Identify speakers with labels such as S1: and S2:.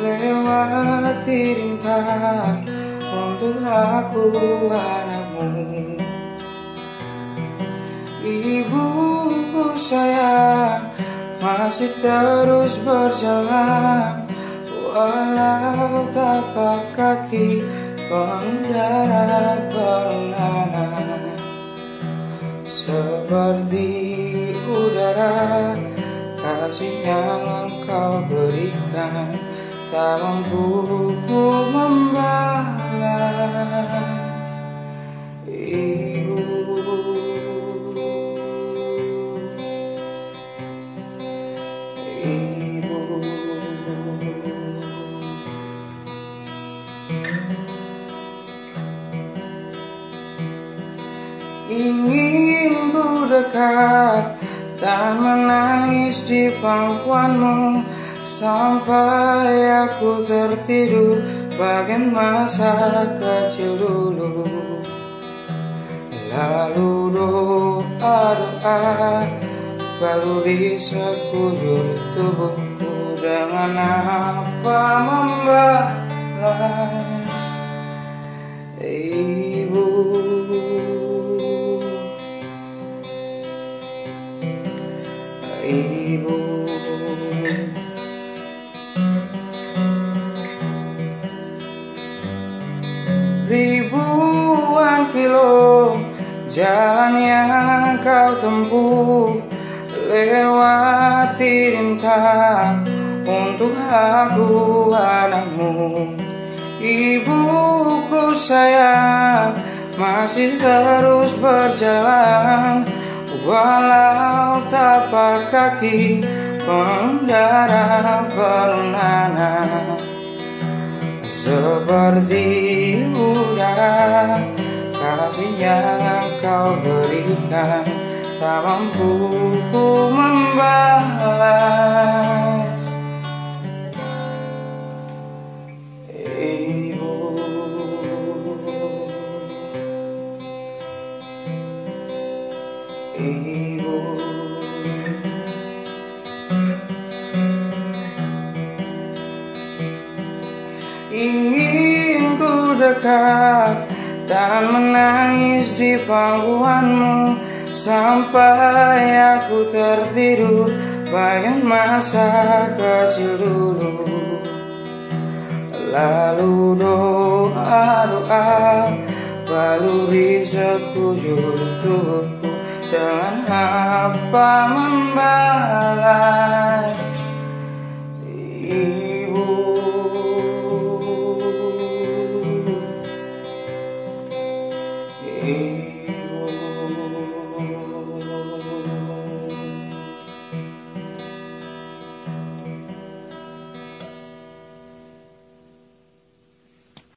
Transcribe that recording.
S1: lewati rintangan untuk aku anakmu. Ibuku sayang masih terus berjalan Walau tapak kaki pengendara penanganan Seperti udara kasih yang engkau berikan Tak mampu ku membalas. Ibu. Ibu. Ingin ku dekat dan menangis di pangkuanmu Sampai aku tertidur. Bagai masa kecil dulu. Lalu doa-doa baluri sekujur tubuhku. Dengan apa membalas Ibu Ribuan kilo jalan yang kau tempuh Lewati rintang untuk aku anakmu. Ibuku sayang masih terus berjalan Walau tapak kaki pengendara pelunanan seperti udara Kasih yang kau berikan Tak mampu ku membalas Ibu. Ingin ku dekat dan menangis di pangkuanmu Sampai aku tertidur. Bagian masa kecil dulu. Lalu doa-doa baluri sekujur tubuhku Dengan apa membalas